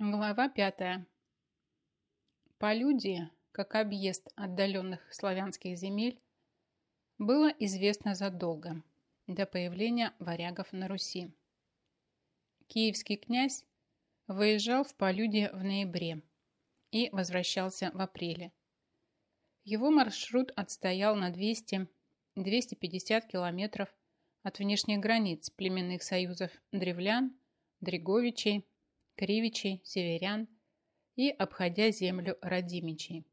Глава пятая. Полюдие, как объезд отдаленных славянских земель, было известно задолго, до появления варягов на Руси. Киевский князь выезжал в Полюдие в ноябре и возвращался в апреле. Его маршрут отстоял на 200-250 километров от внешних границ племенных союзов древлян, дреговичей, кривичей, северян и обходя землю родимичей.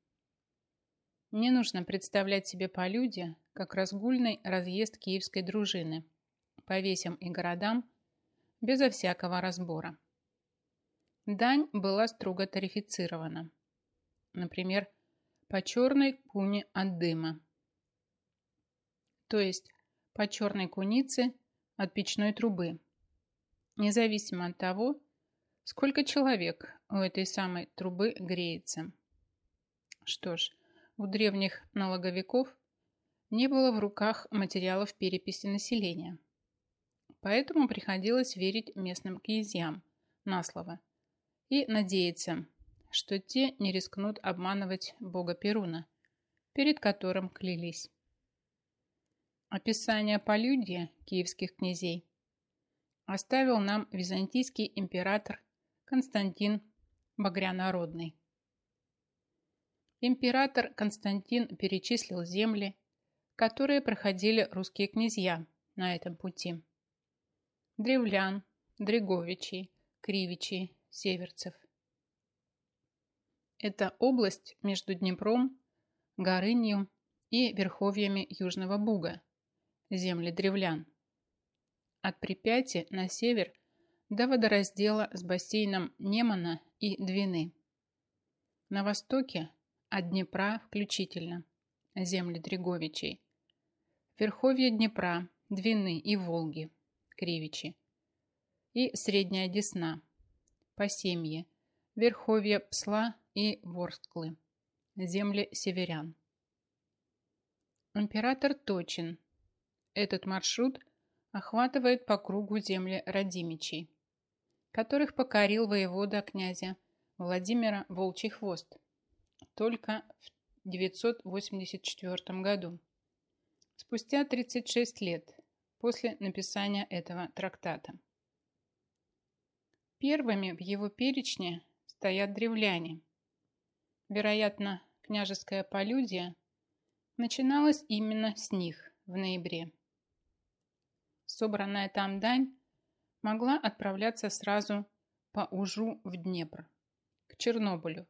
Не нужно представлять себе полюдие как разгульный разъезд киевской дружины по весям и городам безо всякого разбора. Дань была строго тарифицирована. Например, по черной куне от дыма. То есть по черной кунице от печной трубы. Независимо от того, сколько человек у этой самой трубы греется. Что ж, у древних налоговиков не было в руках материалов переписи населения. Поэтому приходилось верить местным князьям на слово и надеяться, что те не рискнут обманывать бога Перуна, перед которым клялись. Описание полюдия киевских князей оставил нам византийский император Константин Багрянародный. Император Константин перечислил земли, которые проходили русские князья на этом пути. Древлян, Дреговичей, Кривичей, Северцев. Это область между Днепром, Горынью и верховьями Южного Буга, земли древлян. От Припяти на север до водораздела с бассейном Немана и Двины. На востоке от Днепра включительно, земли Дреговичей, верховья Днепра, Двины и Волги, Кривичи, и Средняя Десна, Посемье, верховья Псла и Ворсклы, земли северян. Император точен. Этот маршрут охватывает по кругу земли Радимичей, которых покорил воевода князя Владимира Волчий Хвост только в 984 году, спустя 36 лет после написания этого трактата. Первыми в его перечне стоят древляне. Вероятно, княжеская полюдия начиналась именно с них в ноябре. Собранная там дань могла отправляться сразу по Ужу в Днепр, к Чернобылю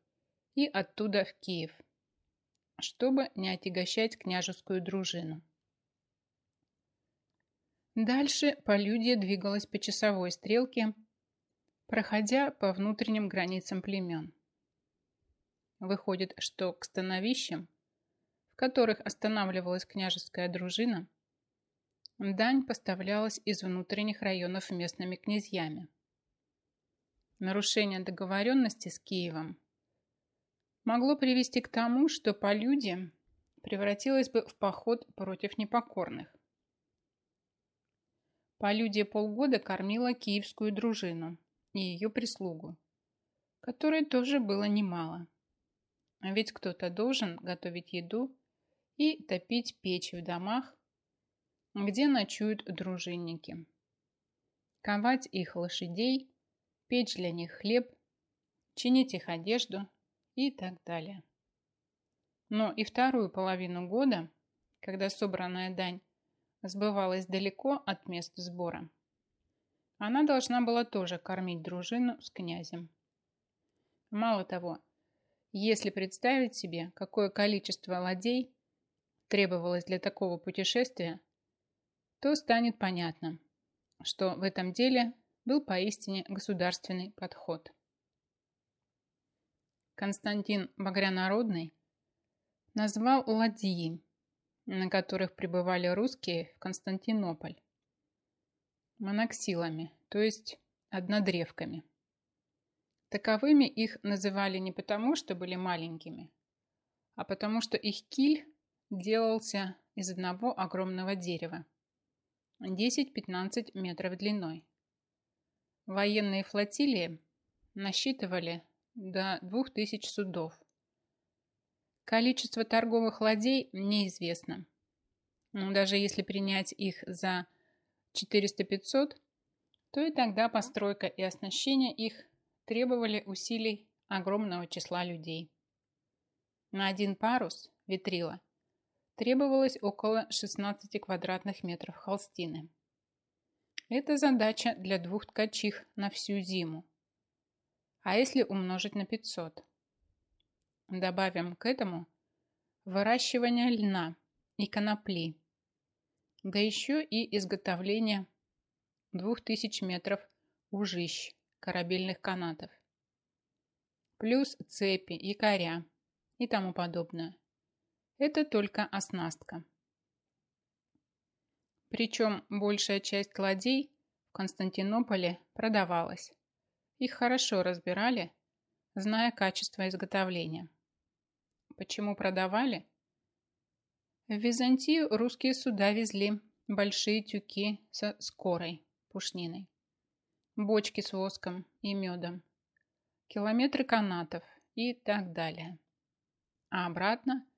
и оттуда в Киев, чтобы не отягощать княжескую дружину. Дальше полюдие двигалось по часовой стрелке, проходя по внутренним границам племен. Выходит, что к становищам, в которых останавливалась княжеская дружина, Дань поставлялась из внутренних районов местными князьями. Нарушение договоренности с Киевом могло привести к тому, что полюдие превратилось бы в поход против непокорных. Полюдие полгода кормила киевскую дружину и ее прислугу, которой тоже было немало. А ведь кто-то должен готовить еду и топить печи в домах, где ночуют дружинники. Ковать их лошадей, печь для них хлеб, чинить их одежду и так далее. Но и вторую половину года, когда собранная дань сбывалась далеко от мест сбора, она должна была тоже кормить дружину с князем. Мало того, если представить себе, какое количество ладей требовалось для такого путешествия, то станет понятно, что в этом деле был поистине государственный подход. Константин Багрянародный назвал ладьи, на которых прибывали русские в Константинополь, моноксилами, то есть однодревками. Таковыми их называли не потому, что были маленькими, а потому что их киль делался из одного огромного дерева – 10-15 метров длиной. Военные флотилии насчитывали до 2000 судов. Количество торговых ладей неизвестно. Но даже если принять их за 400-500, то и тогда постройка и оснащение их требовали усилий огромного числа людей. На один парус, ветрила, требовалось около 16 квадратных метров холстины. Это задача для двух ткачих на всю зиму. А если умножить на 500? Добавим к этому выращивание льна и конопли, да еще и изготовление 2000 метров ужищ корабельных канатов, плюс цепи, якоря и тому подобное. Это только оснастка. Причем большая часть ладей в Константинополе продавалась. Их хорошо разбирали, зная качество изготовления. Почему продавали? В Византию русские суда везли большие тюки со скорой, пушниной, бочки с воском и медом, километры канатов и так далее. А обратно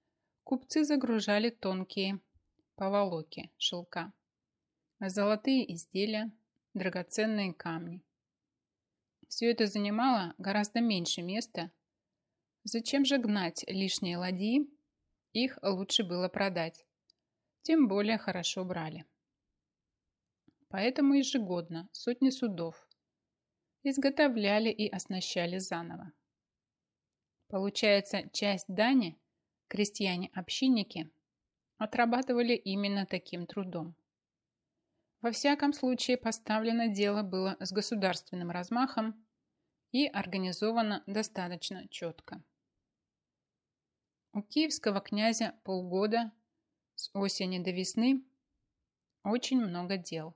купцы загружали тонкие поволоки, шелка золотые изделия, драгоценные камни. Все это занимало гораздо меньше места. Зачем же гнать лишние ладьи? Их лучше было продать. Тем более хорошо брали. Поэтому ежегодно сотни судов изготовляли и оснащали заново. Получается, часть дани крестьяне-общинники отрабатывали именно таким трудом. Во всяком случае, поставлено дело было с государственным размахом и организовано достаточно четко. У киевского князя полгода с осени до весны очень много дел,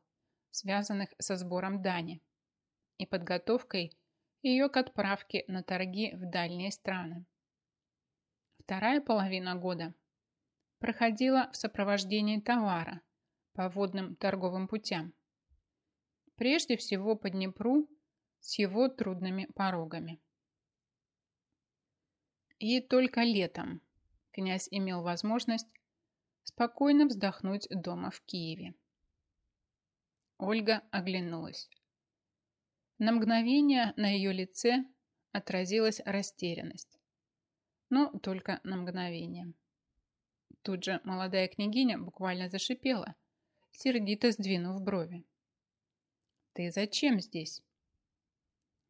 связанных со сбором дани и подготовкой ее к отправке на торги в дальние страны. Вторая половина года проходила в сопровождении товара – по водным торговым путям. Прежде всего по Днепру с его трудными порогами. И только летом князь имел возможность спокойно вздохнуть дома в Киеве. Ольга оглянулась. На мгновение на ее лице отразилась растерянность. Но только на мгновение. Тут же молодая княгиня буквально зашипела, сердито сдвинув брови. «Ты зачем здесь?»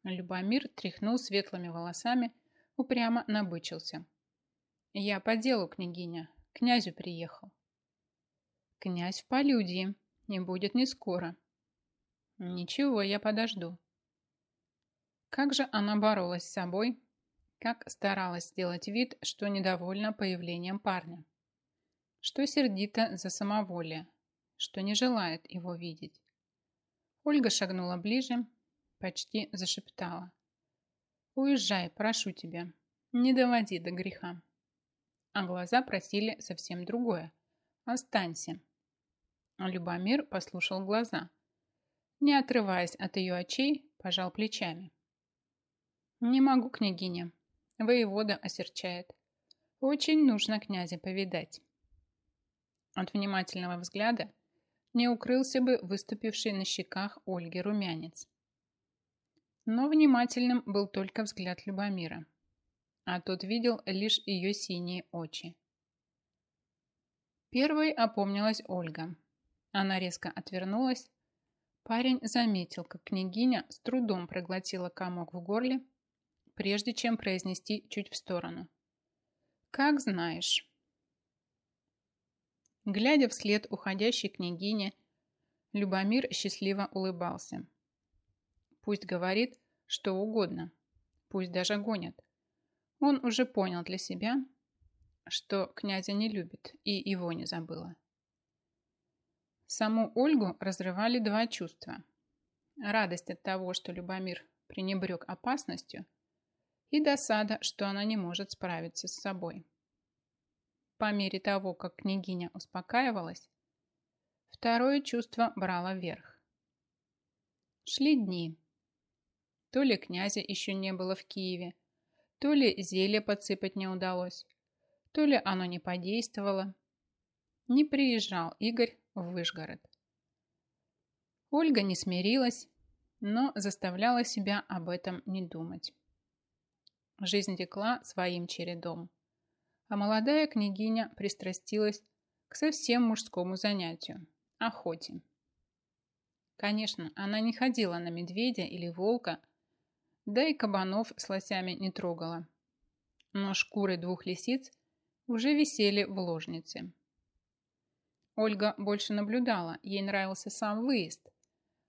Любомир тряхнул светлыми волосами, упрямо набычился. «Я по делу, княгиня. Князю приехал». «Князь в полюдии. Не будет не скоро». «Ничего, я подожду». Как же она боролась с собой, как старалась сделать вид, что недовольна появлением парня, что сердито за самоволие, что не желает его видеть. Ольга шагнула ближе, почти зашептала. «Уезжай, прошу тебя, не доводи до греха». А глаза просили совсем другое. «Останься». Любомир послушал глаза. Не отрываясь от ее очей, пожал плечами. «Не могу, княгиня. Воевода осерчает. Очень нужно князя повидать». От внимательного взгляда не укрылся бы выступивший на щеках Ольги румянец. Но внимательным был только взгляд Любомира, а тот видел лишь ее синие очи. Первой опомнилась Ольга. Она резко отвернулась. Парень заметил, как княгиня с трудом проглотила комок в горле, прежде чем произнести чуть в сторону. «Как знаешь». Глядя вслед уходящей княгине, Любомир счастливо улыбался. Пусть говорит что угодно, пусть даже гонят. Он уже понял для себя, что князя не любит и его не забыла. Саму Ольгу разрывали два чувства. Радость от того, что Любомир пренебрег опасностью, и досада, что она не может справиться с собой. По мере того, как княгиня успокаивалась, второе чувство брало верх. Шли дни. То ли князя еще не было в Киеве, то ли зелье подсыпать не удалось, то ли оно не подействовало. Не приезжал Игорь в Вышгород. Ольга не смирилась, но заставляла себя об этом не думать. Жизнь текла своим чередом, а молодая княгиня пристрастилась к совсем мужскому занятию – охоте. Конечно, она не ходила на медведя или волка, да и кабанов с лосями не трогала. Но шкуры двух лисиц уже висели в ложнице. Ольга больше наблюдала, ей нравился сам выезд,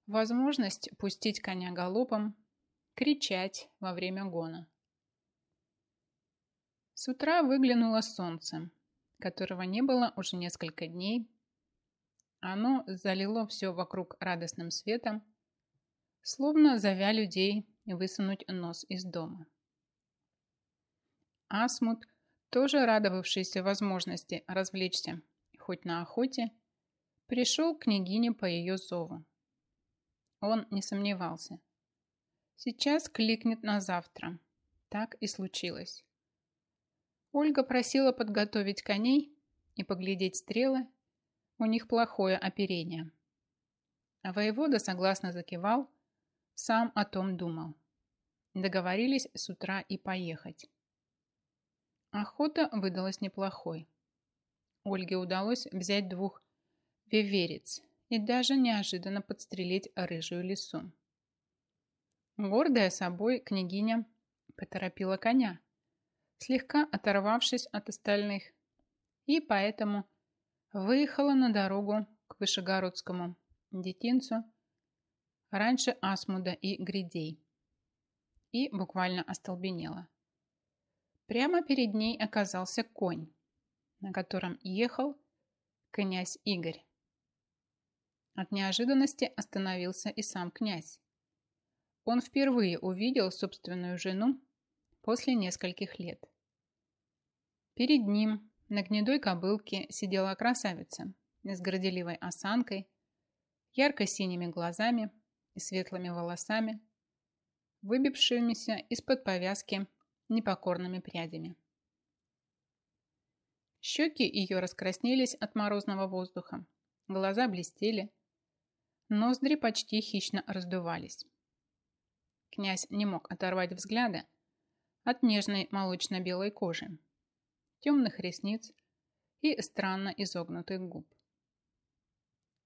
возможность пустить коня галопом, кричать во время гона. С утра выглянуло солнце, которого не было уже несколько дней. Оно залило все вокруг радостным светом, словно зовя людей высунуть нос из дома. Асмут, тоже радовавшийся возможности развлечься хоть на охоте, пришел к княгине по ее зову. Он не сомневался. Сейчас кликнет на завтра. Так и случилось. Ольга просила подготовить коней и поглядеть стрелы. У них плохое оперение. А воевода согласно закивал, сам о том думал. Договорились с утра и поехать. Охота выдалась неплохой. Ольге удалось взять двух веверец и даже неожиданно подстрелить рыжую лису. Гордая собой, княгиня поторопила коня, слегка оторвавшись от остальных, и поэтому выехала на дорогу к Вышегородскому детинцу раньше Асмуда и Гридей и буквально остолбенела. Прямо перед ней оказался конь, на котором ехал князь Игорь. От неожиданности остановился и сам князь. Он впервые увидел собственную жену после нескольких лет. Перед ним на гнедой кобылке сидела красавица с горделивой осанкой, ярко-синими глазами и светлыми волосами, выбившимися из-под повязки непокорными прядями. Щеки ее раскраснелись от морозного воздуха, глаза блестели, ноздри почти хищно раздувались. Князь не мог оторвать взгляда от нежной молочно-белой кожи, темных ресниц и странно изогнутых губ.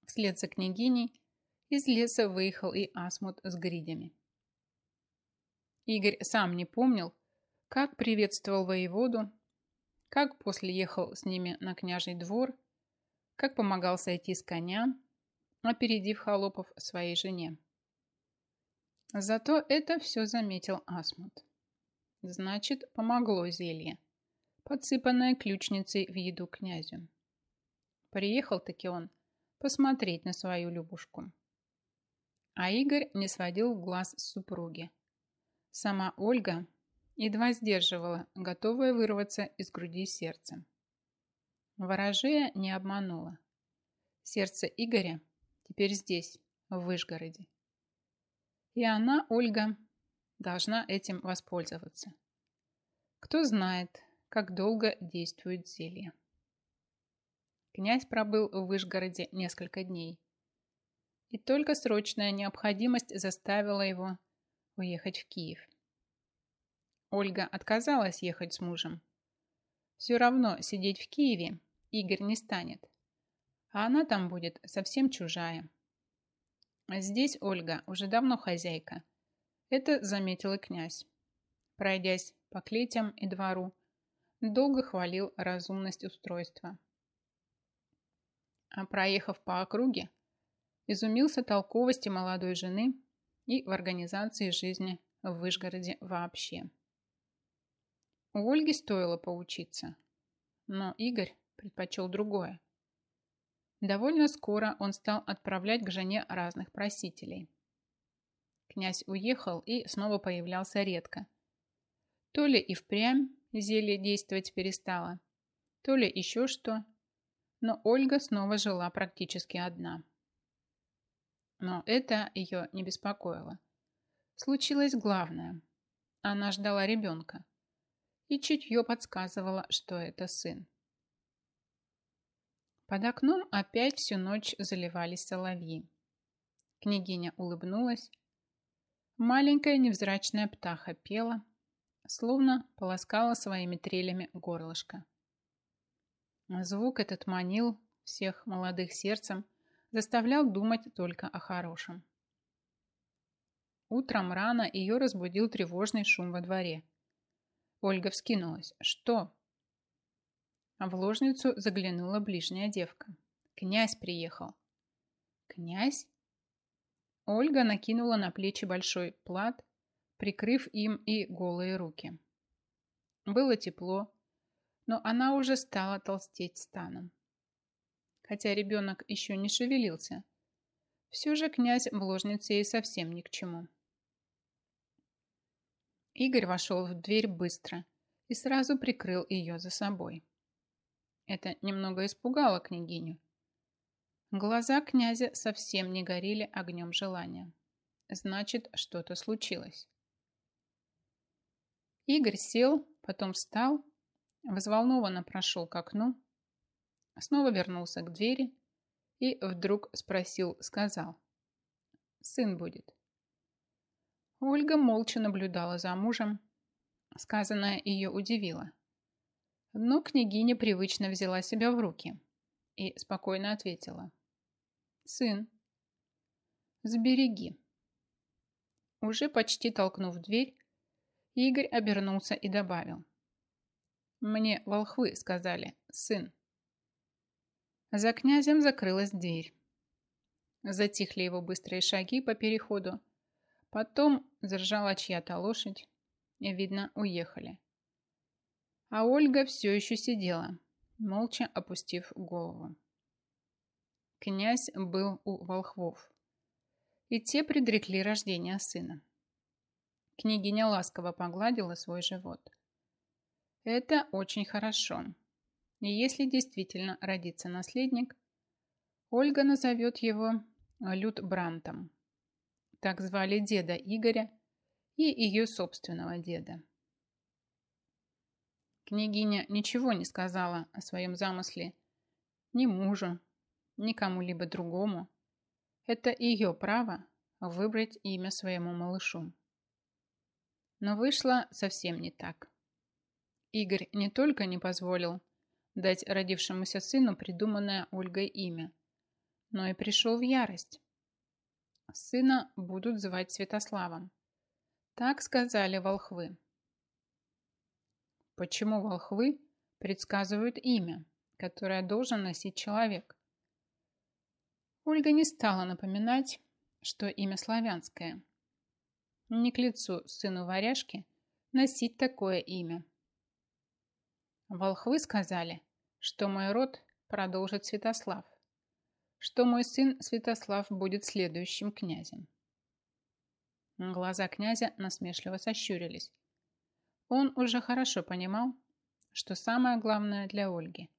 Вслед за княгиней из леса выехал и Асмут с гридями. Игорь сам не помнил, как приветствовал воеводу как после ехал с ними на княжий двор, как помогал сойти с коня, опередив холопов своей жене. Зато это все заметил Асмут. Значит, помогло зелье, подсыпанное ключницей в еду князю. Приехал-таки он посмотреть на свою Любушку. А Игорь не сводил глаз с супруги. Сама Ольга едва сдерживала, готовая вырваться из груди сердце. Ворожея не обманула. Сердце Игоря теперь здесь, в Вышгороде. И она, Ольга, должна этим воспользоваться. Кто знает, как долго действует зелье. Князь пробыл в Вышгороде несколько дней. И только срочная необходимость заставила его уехать в Киев. Ольга отказалась ехать с мужем. Все равно сидеть в Киеве Игорь не станет. А она там будет совсем чужая. Здесь Ольга уже давно хозяйка. Это заметил и князь. Пройдясь по клетям и двору, долго хвалил разумность устройства. А проехав по округе, изумился толковости молодой жены и в организации жизни в Вышгороде вообще. У Ольги стоило поучиться, но Игорь предпочел другое. Довольно скоро он стал отправлять к жене разных просителей. Князь уехал и снова появлялся редко. То ли и впрямь зелье действовать перестало, то ли еще что, но Ольга снова жила практически одна. Но это ее не беспокоило. случилось главное. Она ждала ребенка. И чутье подсказывало, что это сын. Под окном опять всю ночь заливались соловьи. Княгиня улыбнулась. Маленькая невзрачная птаха пела, словно полоскала своими трелями горлышко. Звук этот манил всех молодых сердцем, заставлял думать только о хорошем. Утром рано ее разбудил тревожный шум во дворе. Ольга вскинулась. «Что?» В ложницу заглянула ближняя девка. «Князь приехал». «Князь?» Ольга накинула на плечи большой плат, прикрыв им и голые руки. Было тепло, но она уже стала толстеть станом. Хотя ребенок еще не шевелился, все же князь в ложнице ей совсем ни к чему. Игорь вошел в дверь быстро и сразу прикрыл ее за собой. Это немного испугало княгиню. Глаза князя совсем не горели огнем желания. Значит, что-то случилось. Игорь сел, потом встал, взволнованно прошел к окну, снова вернулся к двери и вдруг спросил, сказал. «Сын будет». Ольга молча наблюдала за мужем. Сказанное ее удивило. Но княгиня привычно взяла себя в руки и спокойно ответила. «Сын, сбереги». Уже почти толкнув дверь, Игорь обернулся и добавил. «Мне волхвы сказали, сын». За князем закрылась дверь. Затихли его быстрые шаги по переходу, Потом заржала чья-то лошадь. И, видно, уехали. А Ольга все еще сидела, молча опустив голову. Князь был у волхвов. И те предрекли рождение сына. Княгиня ласково погладила свой живот. Это очень хорошо. И если действительно родится наследник, Ольга назовет его Людбрантом. Так звали деда Игоря и ее собственного деда. Княгиня ничего не сказала о своем замысле ни мужу, ни кому-либо другому. Это ее право выбрать имя своему малышу. Но вышло совсем не так. Игорь не только не позволил дать родившемуся сыну придуманное Ольгой имя, но и пришел в ярость. Сына будут звать Святославом. Так сказали волхвы. Почему волхвы предсказывают имя, которое должен носить человек? Ольга не стала напоминать, что имя славянское. Не к лицу сыну варяжки носить такое имя. Волхвы сказали, что мой род продолжит Святослав что мой сын Святослав будет следующим князем. Глаза князя насмешливо сощурились. Он уже хорошо понимал, что самое главное для Ольги.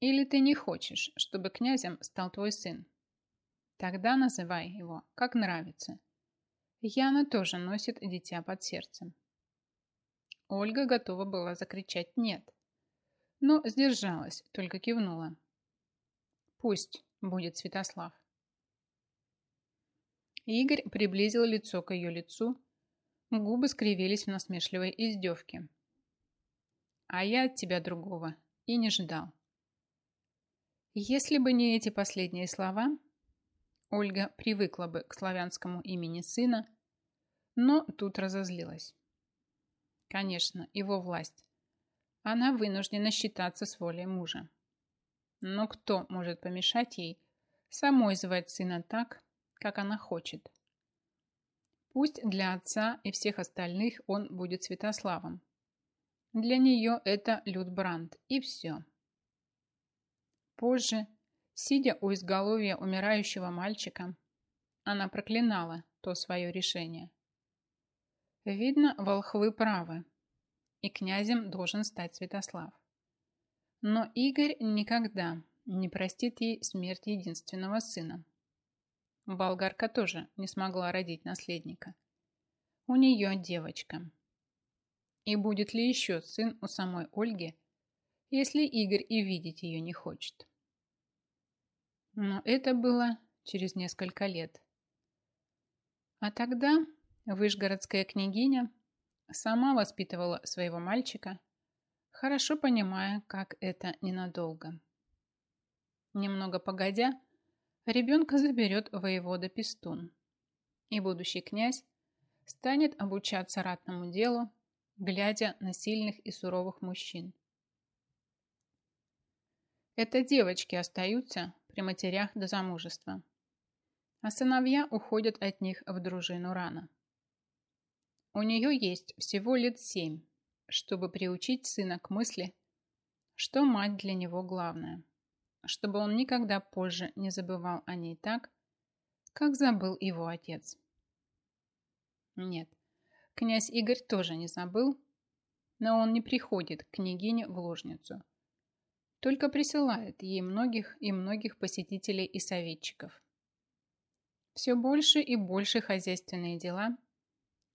Или ты не хочешь, чтобы князем стал твой сын? Тогда называй его, как нравится. Яна тоже носит дитя под сердцем. Ольга готова была закричать «нет», но сдержалась, только кивнула. Пусть будет Святослав. Игорь приблизил лицо к ее лицу. Губы скривились в насмешливой издевке. А я от тебя другого и не ждал. Если бы не эти последние слова, Ольга привыкла бы к славянскому имени сына, но тут разозлилась. Конечно, его власть. Она вынуждена считаться с волей мужа. Но кто может помешать ей самой звать сына так, как она хочет? Пусть для отца и всех остальных он будет Святославом. Для нее это Людбранд, и все. Позже, сидя у изголовья умирающего мальчика, она проклинала то свое решение. Видно, волхвы правы, и князем должен стать Святослав. Но Игорь никогда не простит ей смерть единственного сына. Болгарка тоже не смогла родить наследника. У нее девочка. И будет ли еще сын у самой Ольги, если Игорь и видеть ее не хочет? Но это было через несколько лет. А тогда вышгородская княгиня сама воспитывала своего мальчика, хорошо понимая, как это ненадолго. Немного погодя, ребенка заберет воевода Пестун, и будущий князь станет обучаться ратному делу, глядя на сильных и суровых мужчин. Это девочки остаются при матерях до замужества, а сыновья уходят от них в дружину рано. У нее есть всего лет семь, чтобы приучить сына к мысли, что мать для него главная чтобы он никогда позже не забывал о ней так, как забыл его отец. Нет, князь Игорь тоже не забыл, но он не приходит к княгине в ложницу, только присылает ей многих и многих посетителей и советчиков. Все больше и больше хозяйственные дела,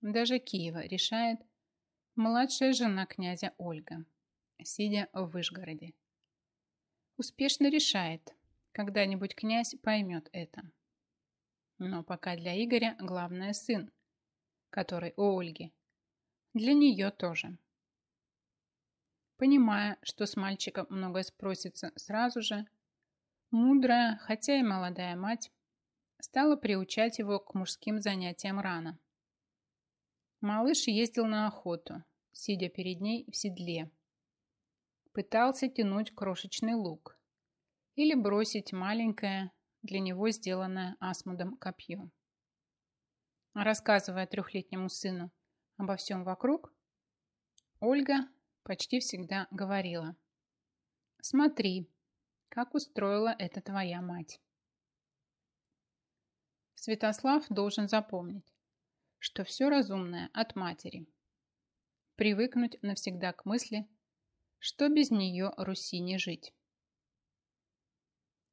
даже Киева, решает младшая жена князя Ольга, сидя в Вышгороде успешно решает. Когда-нибудь князь поймет это. Но пока для Игоря главное сын, который у Ольги. Для нее тоже. Понимая, что с мальчиком многое спросится сразу же, мудрая, хотя и молодая мать, стала приучать его к мужским занятиям рано. Малыш ездил на охоту, сидя перед ней в седле, пытался тянуть крошечный лук или бросить маленькое, для него сделанное Асмудом копье. Рассказывая трехлетнему сыну обо всем вокруг, Ольга почти всегда говорила «Смотри, как устроила это твоя мать». Святослав должен запомнить, что все разумное от матери. Привыкнуть навсегда к мысли, что без нее Руси не жить.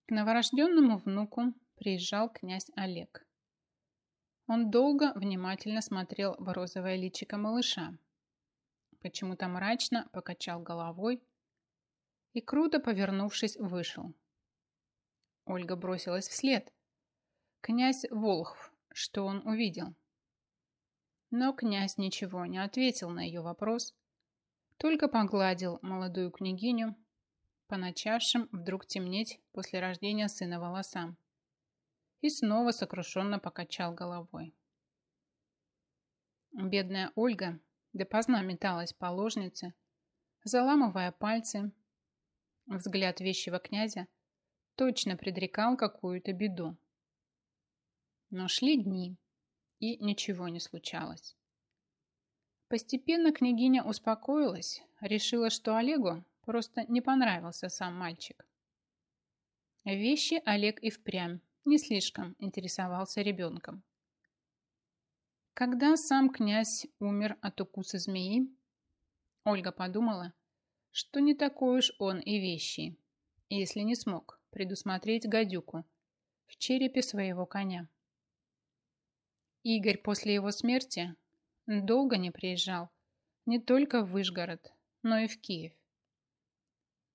К новорожденному внуку приезжал князь Олег. Он долго внимательно смотрел в розовое личико малыша. Почему-то мрачно покачал головой и, круто повернувшись, вышел. Ольга бросилась вслед. Князь Волхв, что он увидел? Но князь ничего не ответил на ее вопрос, только погладил молодую княгиню по начавшим вдруг темнеть после рождения сына волосам и снова сокрушенно покачал головой. Бедная Ольга допоздна металась по ложнице, заламывая пальцы. Взгляд вещего князя точно предрекал какую-то беду. Но шли дни, и ничего не случалось. Постепенно княгиня успокоилась, решила, что Олегу просто не понравился сам мальчик. Вещи Олег и впрямь не слишком интересовался ребенком. Когда сам князь умер от укуса змеи, Ольга подумала, что не такой уж он и вещи, если не смог предусмотреть гадюку в черепе своего коня. Игорь после его смерти долго не приезжал не только в Вышгород, но и в Киев.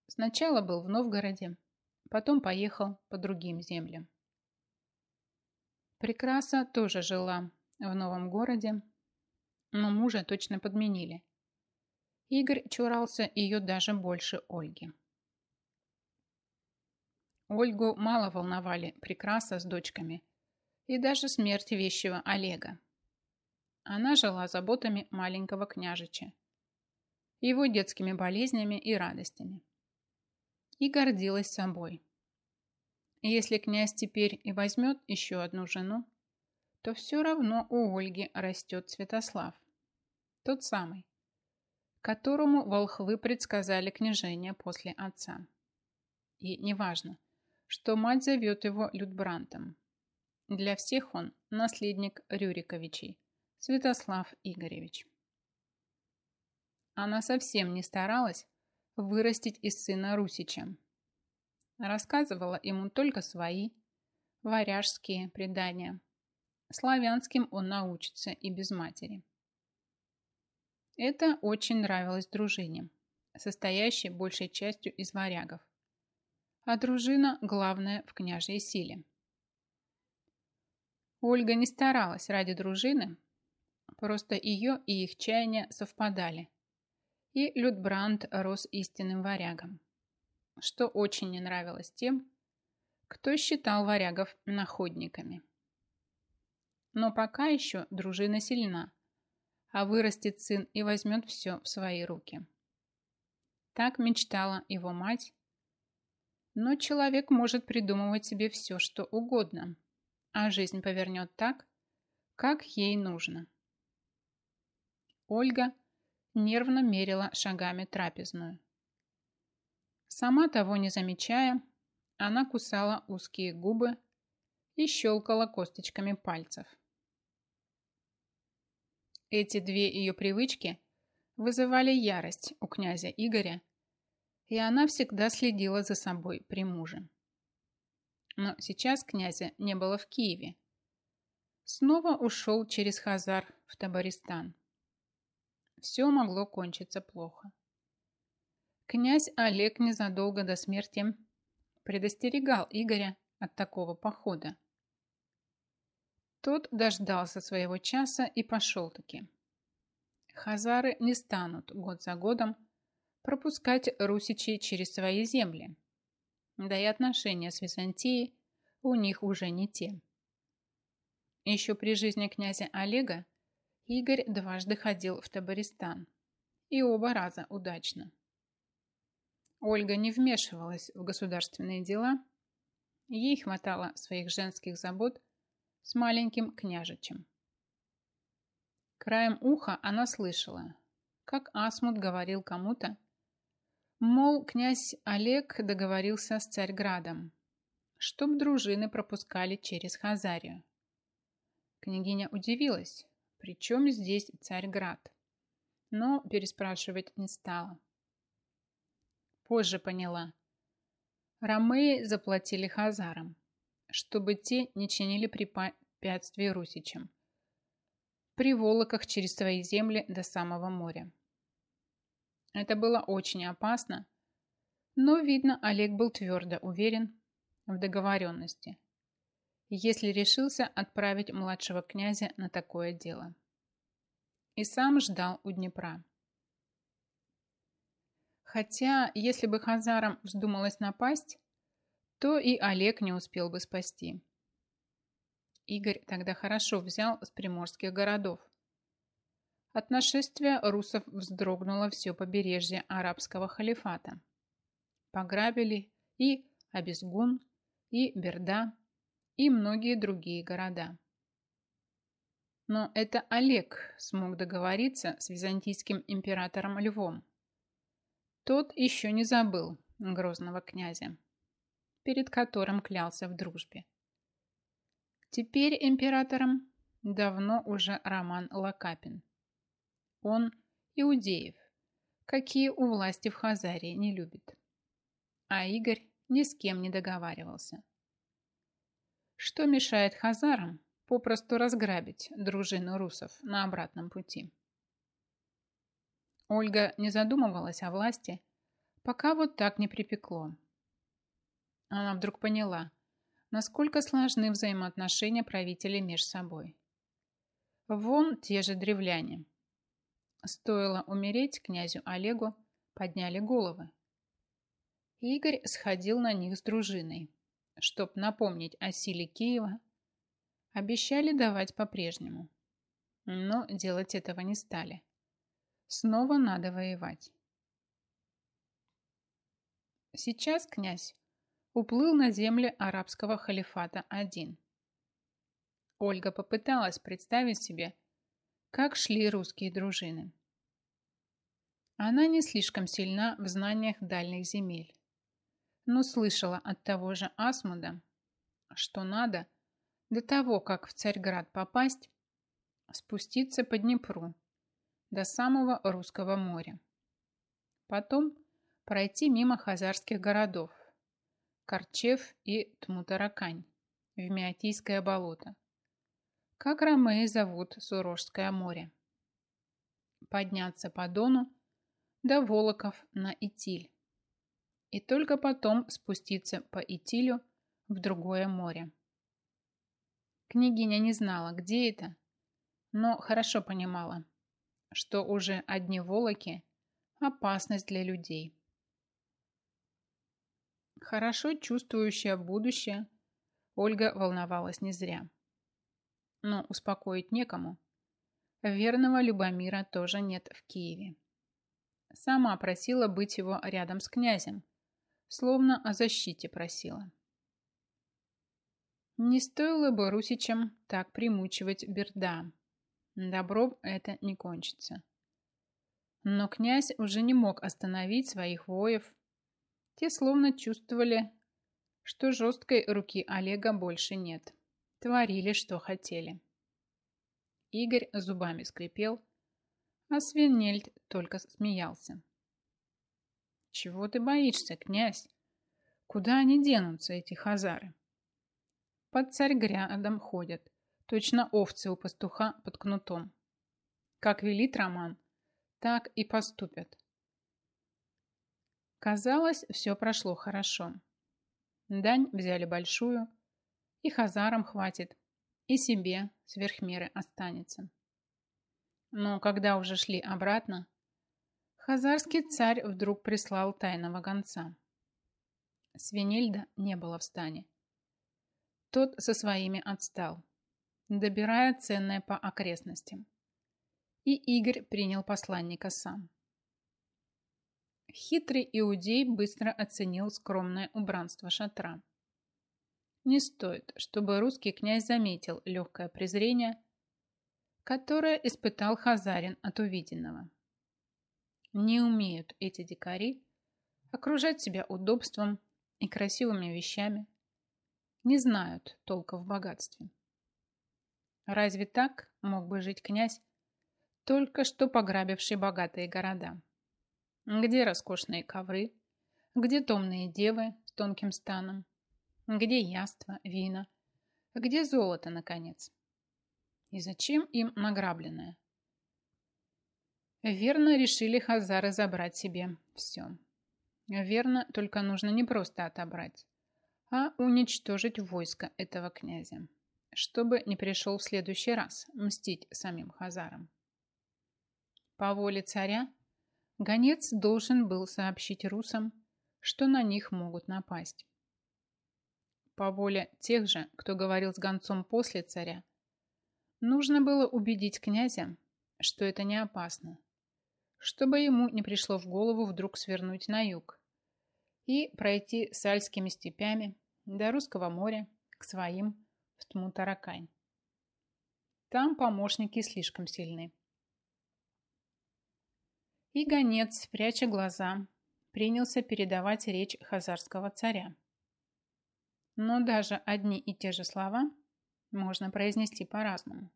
Сначала был в Новгороде, потом поехал по другим землям. Прекраса тоже жила в новом городе, но мужа точно подменили. Игорь чурался ее даже больше Ольги. Ольгу мало волновали Прекраса с дочками и даже смерть вещего Олега. Она жила заботами маленького княжича, его детскими болезнями и радостями. И гордилась собой. Если князь теперь и возьмет еще одну жену, то все равно у Ольги растет Святослав. Тот самый, которому волхвы предсказали княжение после отца. И неважно, что мать зовет его Людбрантом. Для всех он наследник Рюриковичей, Святослав Игоревич. Она совсем не старалась вырастить из сына Русича. Рассказывала ему только свои, варяжские предания. Славянским он научится и без матери. Это очень нравилось дружине, состоящей большей частью из варягов. А дружина главная в княжьей силе. Ольга не старалась ради дружины, просто ее и их чаяния совпадали. И Людбранд рос истинным варягом, что очень не нравилось тем, кто считал варягов находниками. Но пока еще дружина сильна, а вырастет сын и возьмет все в свои руки. Так мечтала его мать. Но человек может придумывать себе все, что угодно, а жизнь повернет так, как ей нужно. Ольга нервно мерила шагами трапезную. Сама того не замечая, она кусала узкие губы и щелкала косточками пальцев. Эти две ее привычки вызывали ярость у князя Игоря, и она всегда следила за собой при муже. Но сейчас князя не было в Киеве. Снова ушел через Хазар в Табаристан. Все могло кончиться плохо. Князь Олег незадолго до смерти предостерегал Игоря от такого похода. Тот дождался своего часа и пошел-таки. Хазары не станут год за годом пропускать русичей через свои земли. Да и отношения с Византией у них уже не те. Еще при жизни князя Олега Игорь дважды ходил в Табаристан. И оба раза удачно. Ольга не вмешивалась в государственные дела. Ей хватало своих женских забот с маленьким княжичем. Краем уха она слышала, как Асмут говорил кому-то, мол, князь Олег договорился с Царьградом, чтоб дружины пропускали через Хазарию. Княгиня удивилась, при чем здесь Царьград, но переспрашивать не стала. Позже поняла. Ромеи заплатили Хазарам чтобы те не чинили препятствий русичам. При волоках через свои земли до самого моря. Это было очень опасно, но, видно, Олег был твердо уверен в договоренности, если решился отправить младшего князя на такое дело. И сам ждал у Днепра. Хотя, если бы Хазарам вздумалось напасть, то и Олег не успел бы спасти. Игорь тогда хорошо взял с приморских городов. От нашествия русов вздрогнуло все побережье арабского халифата. Пограбили и Абизгун, и Берда, и многие другие города. Но это Олег смог договориться с византийским императором Львом. Тот еще не забыл грозного князя перед которым клялся в дружбе. Теперь императором давно уже Роман Лакапин. Он иудеев, какие у власти в Хазарии не любит. А Игорь ни с кем не договаривался. Что мешает хазарам попросту разграбить дружину русов на обратном пути? Ольга не задумывалась о власти, пока вот так не припекло. Она вдруг поняла, насколько сложны взаимоотношения правителей между собой. Вон те же древляне. Стоило умереть князю Олегу, подняли головы. Игорь сходил на них с дружиной, чтоб напомнить о силе Киева. Обещали давать по-прежнему. Но делать этого не стали. Снова надо воевать. Сейчас князь уплыл на земли арабского халифата один. Ольга попыталась представить себе, как шли русские дружины. Она не слишком сильна в знаниях дальних земель, но слышала от того же Асмуда, что надо до того, как в Царьград попасть, спуститься по Днепру до самого Русского моря. Потом пройти мимо хазарских городов, Корчев и Тмутаракань, в Меотийское болото, как ромеи зовут Сурожское море. Подняться по Дону до Волоков на Итиль. И только потом спуститься по Итилю в другое море. Княгиня не знала, где это, но хорошо понимала, что уже одни волоки – опасность для людей. Хорошо чувствующая будущее, Ольга волновалась не зря. Но успокоить некому. Верного Любомира тоже нет в Киеве. Сама просила быть его рядом с князем, словно о защите просила. Не стоило бы русичам так примучивать Берда. Добром это не кончится. Но князь уже не мог остановить своих воев. Те словно чувствовали, что жесткой руки Олега больше нет. Творили, что хотели. Игорь зубами скрипел, а Свинельд только смеялся. «Чего ты боишься, князь? Куда они денутся, эти хазары?» Под царь грядом ходят, точно овцы у пастуха под кнутом. Как велит Роман, так и поступят. Казалось, все прошло хорошо. Дань взяли большую, и хазарам хватит, и себе сверх меры останется. Но когда уже шли обратно, хазарский царь вдруг прислал тайного гонца. Свинельда не было в стане. Тот со своими отстал, добирая ценное по окрестностям. И Игорь принял посланника сам. Хитрый иудей быстро оценил скромное убранство шатра. Не стоит, чтобы русский князь заметил легкое презрение, которое испытал Хазарин от увиденного. Не умеют эти дикари окружать себя удобством и красивыми вещами, не знают толка в богатстве. Разве так мог бы жить князь, только что пограбивший богатые города? Где роскошные ковры, где томные девы с тонким станом, где яства, вина, где золото, наконец? И зачем им награбленное? Верно решили хазары забрать себе все. Верно, только нужно не просто отобрать, а уничтожить войско этого князя, чтобы не пришел в следующий раз мстить самим хазарам. По воле царя гонец должен был сообщить русам, что на них могут напасть. По воле тех же, кто говорил с гонцом после царя, нужно было убедить князя, что это не опасно, чтобы ему не пришло в голову вдруг свернуть на юг и пройти сальскими степями до Русского моря к своим в Тмутаракань. Там помощники слишком сильны. И гонец, пряча глаза, принялся передавать речь хазарского царя. Но даже одни и те же слова можно произнести по-разному.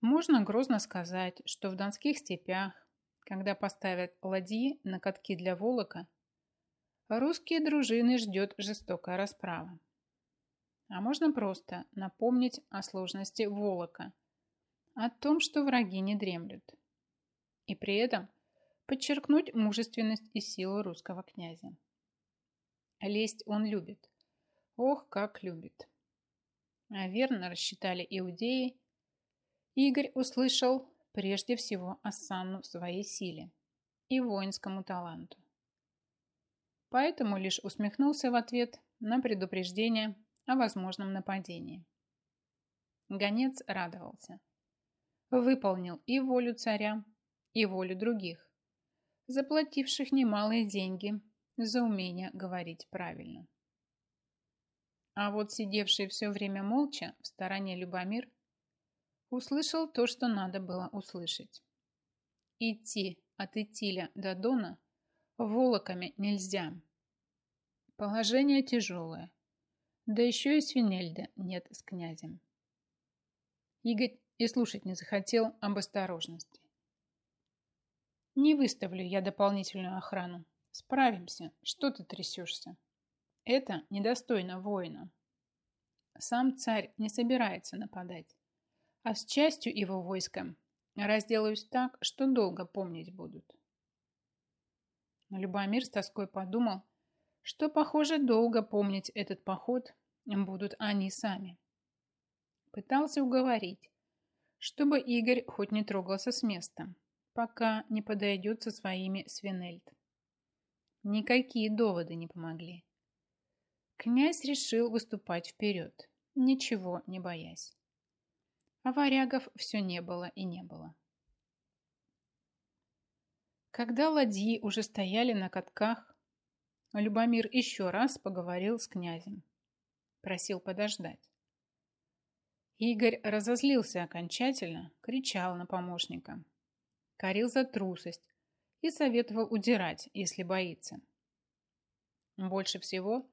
Можно грозно сказать, что в донских степях, когда поставят ладьи на катки для волока, русские дружины ждет жестокая расправа. А можно просто напомнить о сложности Волока, о том, что враги не дремлют. И при этом подчеркнуть мужественность и силу русского князя. Лесть он любит. Ох, как любит. А верно рассчитали иудеи. Игорь услышал прежде всего Ассану в своей силе и воинскому таланту поэтому лишь усмехнулся в ответ на предупреждение о возможном нападении. Гонец радовался. Выполнил и волю царя, и волю других, заплативших немалые деньги за умение говорить правильно. А вот сидевший все время молча в стороне Любомир услышал то, что надо было услышать. Идти от Итиля до Дона волоками нельзя. Положение тяжелое. Да еще и Свинельда нет с князем. Игорь и слушать не захотел об осторожности. Не выставлю я дополнительную охрану. Справимся. Что ты трясешься? Это недостойно воина. Сам царь не собирается нападать, а с частью его войска разделаюсь так, что долго помнить будут. Любомир с тоской подумал, что, похоже, долго помнить этот поход будут они сами. Пытался уговорить, чтобы Игорь хоть не трогался с места, пока не подойдет со своими свинельд. Никакие доводы не помогли. Князь решил выступать вперед, ничего не боясь. А варягов все не было и не было. Когда ладьи уже стояли на катках, Любомир еще раз поговорил с князем. Просил подождать. Игорь разозлился окончательно, кричал на помощника. Корил за трусость и советовал удирать, если боится. Больше всего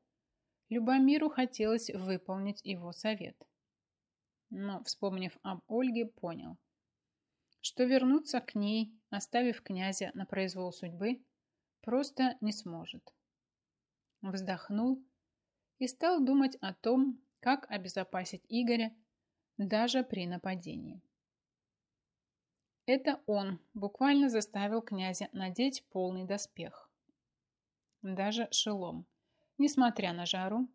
Любомиру хотелось выполнить его совет. Но, вспомнив об Ольге, понял, что вернуться к ней, оставив князя на произвол судьбы, просто не сможет. Вздохнул и стал думать о том, как обезопасить Игоря даже при нападении. Это он буквально заставил князя надеть полный доспех. Даже шелом, несмотря на жару.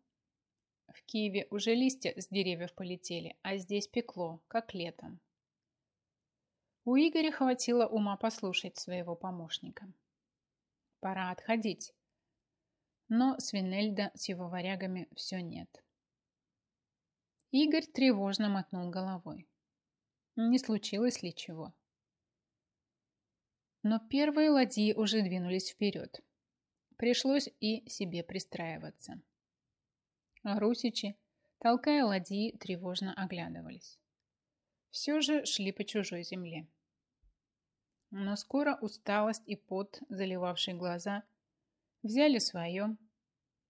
В Киеве уже листья с деревьев полетели, а здесь пекло, как летом. У Игоря хватило ума послушать своего помощника. Пора отходить. Но Свинельда с его варягами все нет. Игорь тревожно мотнул головой. Не случилось ли чего? Но первые ладьи уже двинулись вперед. Пришлось и себе пристраиваться. Русичи, толкая ладьи, тревожно оглядывались. Все же шли по чужой земле. Но скоро усталость и пот, заливавшие глаза, взяли свое.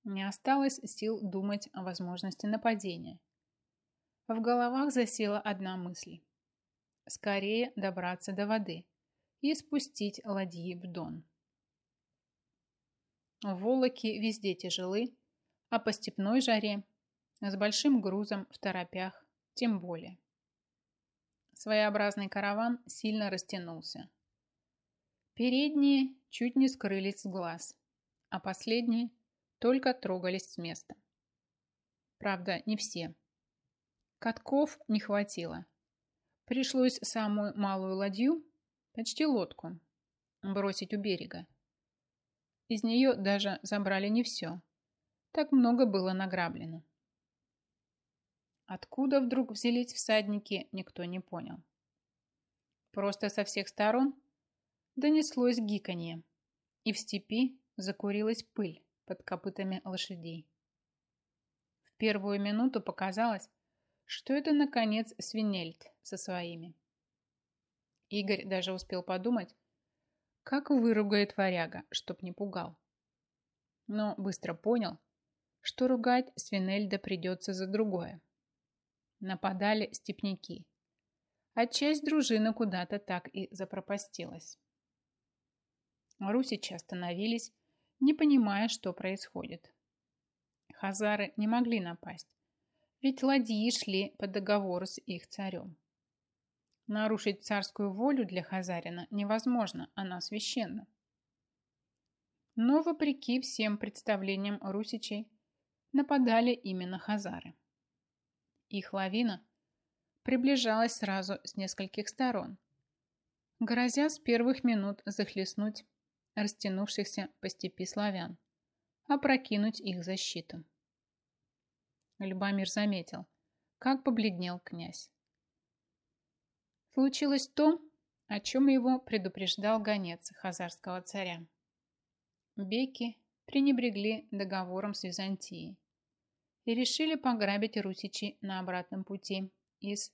Не осталось сил думать о возможности нападения. В головах засела одна мысль. Скорее добраться до воды и спустить ладьи в Дон. Волоки везде тяжелы, а по степной жаре с большим грузом в торопях тем более. Своеобразный караван сильно растянулся. Передние чуть не скрылись с глаз, а последние только трогались с места. Правда, не все. Катков не хватило. Пришлось самую малую ладью, почти лодку, бросить у берега. Из нее даже забрали не все. Так много было награблено. Откуда вдруг взялись всадники, никто не понял. Просто со всех сторон донеслось гиканье, и в степи закурилась пыль под копытами лошадей. В первую минуту показалось, что это, наконец, свинельт со своими. Игорь даже успел подумать, как выругает варяга, чтоб не пугал. Но быстро понял, что ругать свинельда придется за другое. Нападали степняки, а часть дружины куда-то так и запропастилась. Русичи остановились, не понимая, что происходит. Хазары не могли напасть, ведь ладьи шли по договору с их царем. Нарушить царскую волю для Хазарина невозможно, она священна. Но, вопреки всем представлениям русичей, нападали именно хазары. Их лавина приближалась сразу с нескольких сторон, грозя с первых минут захлестнуть растянувшихся по степи славян, опрокинуть их защиту. Любомир заметил, как побледнел князь. Случилось то, о чем его предупреждал гонец хазарского царя. Беки пренебрегли договором с Византией и решили пограбить русичи на обратном пути из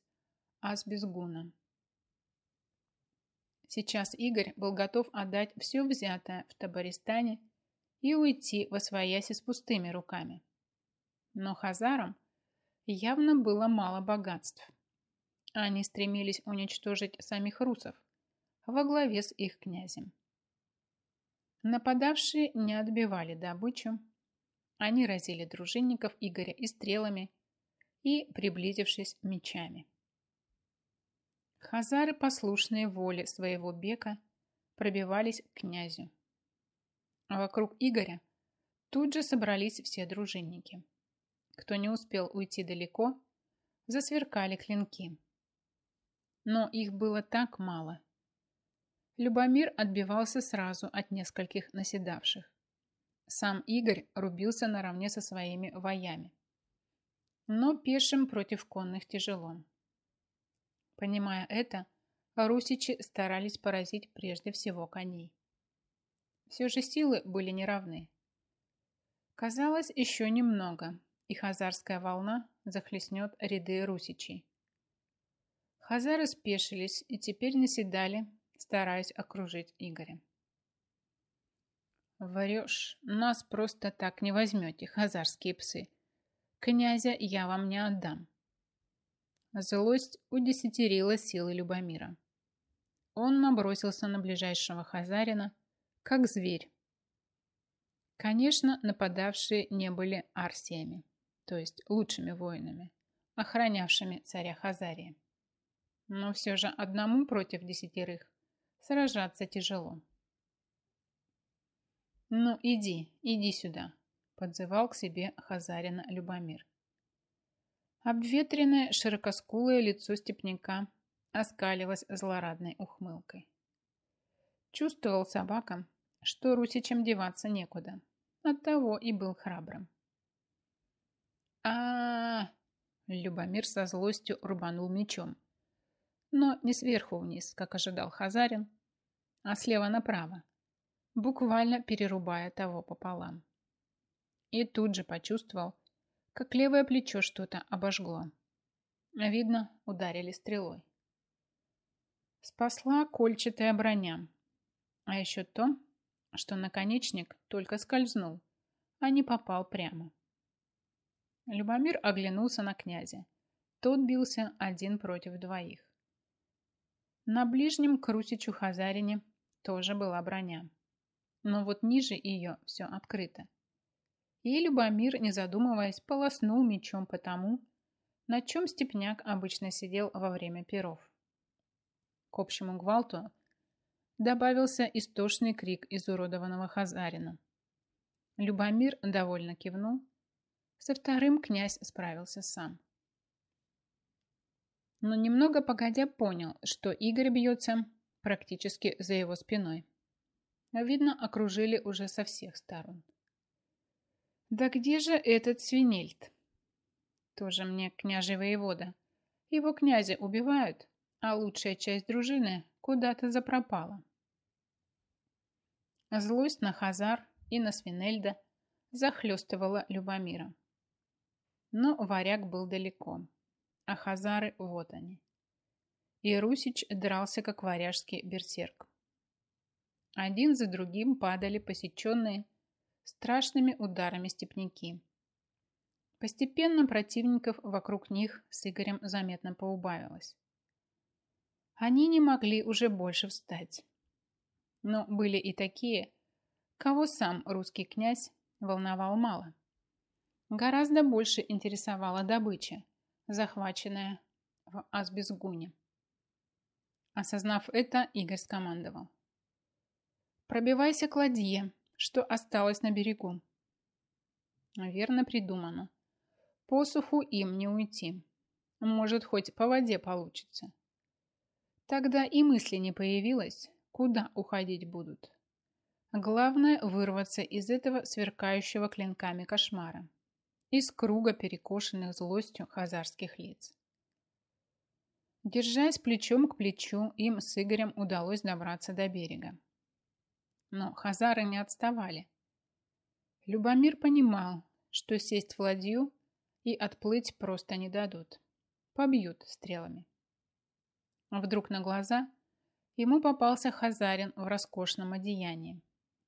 Асбезгуна. Сейчас Игорь был готов отдать все взятое в Табаристане и уйти во с пустыми руками. Но хазарам явно было мало богатств. Они стремились уничтожить самих русов во главе с их князем. Нападавшие не отбивали добычу. Они разили дружинников Игоря и стрелами и приблизившись мечами. Хазары, послушные воле своего бека, пробивались к князю. А вокруг Игоря тут же собрались все дружинники. Кто не успел уйти далеко, засверкали клинки. Но их было так мало. Любомир отбивался сразу от нескольких наседавших. Сам Игорь рубился наравне со своими воями. Но пешим против конных тяжело. Понимая это, русичи старались поразить прежде всего коней. Все же силы были неравны. Казалось, еще немного, и хазарская волна захлестнет ряды русичей. Хазары спешились и теперь наседали, стараясь окружить Игоря. «Врешь, нас просто так не возьмете, хазарские псы. Князя я вам не отдам». Злость удесятерила силы Любомира. Он набросился на ближайшего хазарина, как зверь. Конечно, нападавшие не были арсиями, то есть лучшими воинами, охранявшими царя Хазарии. Но все же одному против десятерых сражаться тяжело. «Ну, иди, иди сюда», – подзывал к себе Хазарина Любомир. Обветренное широкоскулое лицо степняка оскалилось злорадной ухмылкой. Чувствовал собака, что русичам деваться некуда. Оттого и был храбрым. а, -а, -а Любомир со злостью рубанул мечом. Но не сверху вниз, как ожидал Хазарин, а слева направо, буквально перерубая того пополам. И тут же почувствовал, как левое плечо что-то обожгло. Видно, ударили стрелой. Спасла кольчатая броня. А еще то, что наконечник только скользнул, а не попал прямо. Любомир оглянулся на князя. Тот бился один против двоих. На ближнем к Русичу Хазарине тоже была броня. Но вот ниже ее все открыто и Любомир, не задумываясь, полоснул мечом по тому, на чем степняк обычно сидел во время перов. К общему гвалту добавился истошный крик изуродованного хазарина. Любомир довольно кивнул. Со вторым князь справился сам. Но немного погодя понял, что Игорь бьется практически за его спиной. Видно, окружили уже со всех сторон. Да где же этот свинельт? Тоже мне княжий воевода. Его князя убивают, а лучшая часть дружины куда-то запропала. Злость на Хазар и на Свинельда захлестывала Любомира. Но варяг был далеко, а Хазары вот они. И Русич дрался, как варяжский берсерк. Один за другим падали посеченные страшными ударами степняки. Постепенно противников вокруг них с Игорем заметно поубавилось. Они не могли уже больше встать. Но были и такие, кого сам русский князь волновал мало. Гораздо больше интересовала добыча, захваченная в Асбезгуне. Осознав это, Игорь скомандовал. «Пробивайся к ладье что осталось на берегу. Верно придумано. Посуху им не уйти. Может, хоть по воде получится. Тогда и мысли не появилось, куда уходить будут. Главное вырваться из этого сверкающего клинками кошмара, из круга перекошенных злостью хазарских лиц. Держась плечом к плечу, им с Игорем удалось добраться до берега. Но хазары не отставали. Любомир понимал, что сесть в ладью и отплыть просто не дадут. Побьют стрелами. Вдруг на глаза ему попался хазарин в роскошном одеянии,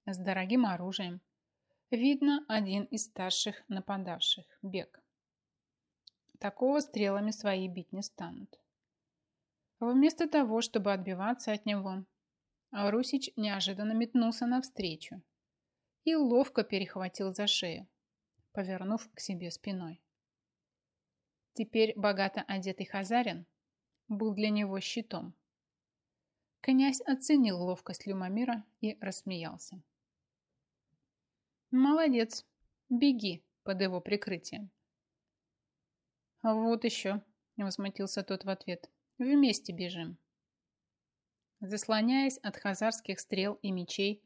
с дорогим оружием. Видно, один из старших нападавших, бег. Такого стрелами свои бить не станут. Вместо того, чтобы отбиваться от него, Русич неожиданно метнулся навстречу и ловко перехватил за шею, повернув к себе спиной. Теперь богато одетый хазарин был для него щитом. Князь оценил ловкость Люмамира и рассмеялся. «Молодец, беги под его прикрытием». «А «Вот еще», — возмутился тот в ответ, — «вместе бежим». Заслоняясь от хазарских стрел и мечей,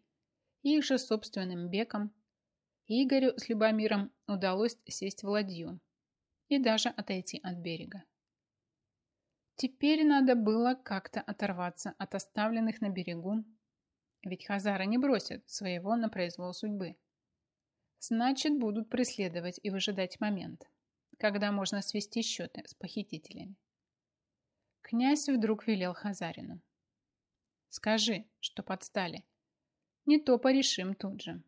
их же собственным беком, Игорю с Любомиром удалось сесть в ладью и даже отойти от берега. Теперь надо было как-то оторваться от оставленных на берегу, ведь хазары не бросят своего на произвол судьбы. Значит, будут преследовать и выжидать момент, когда можно свести счеты с похитителями. Князь вдруг велел Хазарину. «Скажи, что подстали. Не то порешим тут же».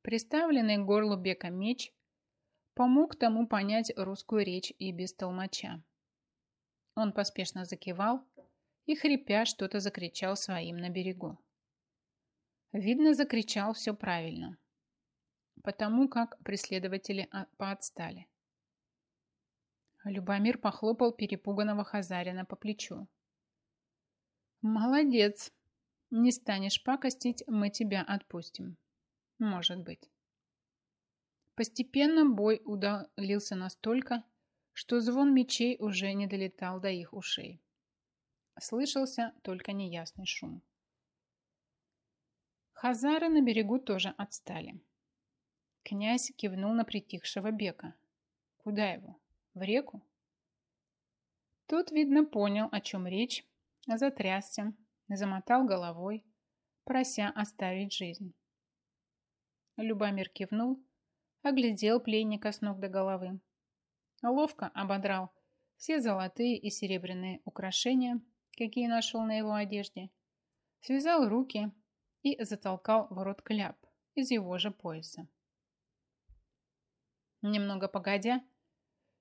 Приставленный к горлу бека меч помог тому понять русскую речь и без толмача. Он поспешно закивал и, хрипя, что-то закричал своим на берегу. Видно, закричал все правильно, потому как преследователи поотстали. Любомир похлопал перепуганного Хазарина по плечу. «Молодец! Не станешь пакостить, мы тебя отпустим. Может быть». Постепенно бой удалился настолько, что звон мечей уже не долетал до их ушей. Слышался только неясный шум. Хазары на берегу тоже отстали. Князь кивнул на притихшего бека. Куда его? В реку? Тот, видно, понял, о чем речь, затрясся, замотал головой, прося оставить жизнь. Любомир кивнул, оглядел пленника с ног до головы, Ловко ободрал все золотые и серебряные украшения, какие нашел на его одежде, связал руки и затолкал в рот кляп из его же пояса. Немного погодя,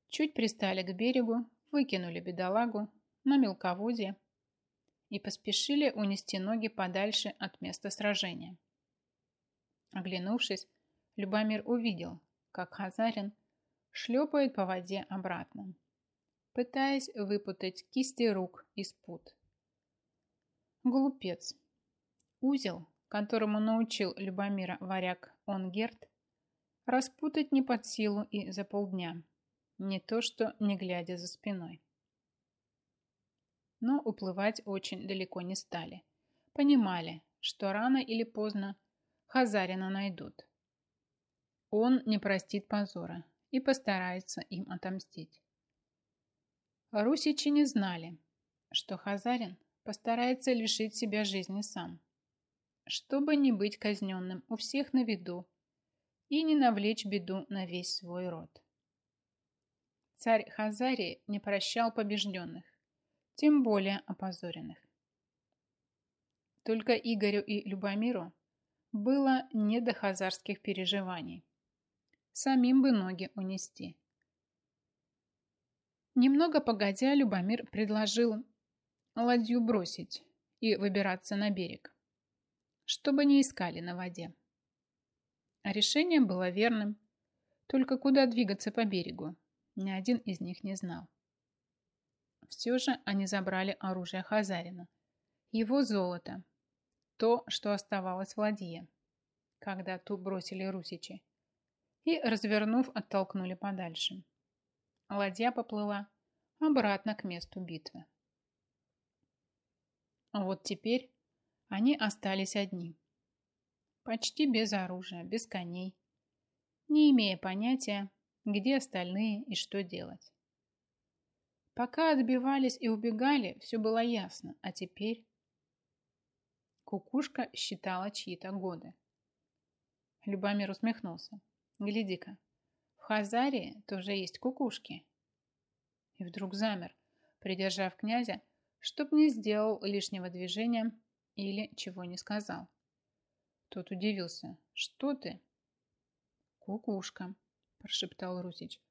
чуть пристали к берегу, выкинули бедолагу на мелководье и поспешили унести ноги подальше от места сражения. Оглянувшись, Любомир увидел, как Хазарин – шлепает по воде обратно, пытаясь выпутать кисти рук из пут. Глупец. Узел, которому научил Любомира варяг Онгерт, распутать не под силу и за полдня, не то что не глядя за спиной. Но уплывать очень далеко не стали. Понимали, что рано или поздно Хазарина найдут. Он не простит позора, и постарается им отомстить. Русичи не знали, что Хазарин постарается лишить себя жизни сам, чтобы не быть казненным у всех на виду и не навлечь беду на весь свой род. Царь Хазарии не прощал побежденных, тем более опозоренных. Только Игорю и Любомиру было не до хазарских переживаний самим бы ноги унести. Немного погодя, Любомир предложил ладью бросить и выбираться на берег, чтобы не искали на воде. А решение было верным, только куда двигаться по берегу, ни один из них не знал. Все же они забрали оружие Хазарина, его золото, то, что оставалось в ладье, когда ту бросили русичи, и, развернув, оттолкнули подальше. Ладья поплыла обратно к месту битвы. Вот теперь они остались одни. Почти без оружия, без коней, не имея понятия, где остальные и что делать. Пока отбивались и убегали, все было ясно, а теперь... Кукушка считала чьи-то годы. Любомир усмехнулся. Гляди-ка, в Хазарии тоже есть кукушки. И вдруг замер, придержав князя, чтоб не сделал лишнего движения или чего не сказал. Тот удивился. «Что ты?» «Кукушка», – прошептал Русич.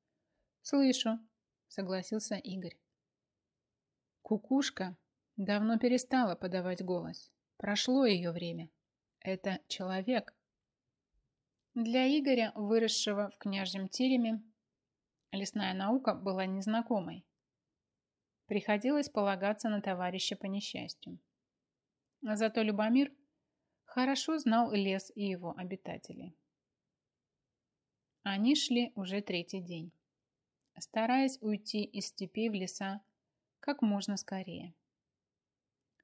«Слышу», – согласился Игорь. Кукушка давно перестала подавать голос. Прошло ее время. Это человек, для Игоря, выросшего в княжьем тереме, Лесная наука была незнакомой. Приходилось полагаться на товарища по несчастью. Зато Любомир хорошо знал лес и его обитателей. Они шли уже третий день, стараясь уйти из степей в леса как можно скорее.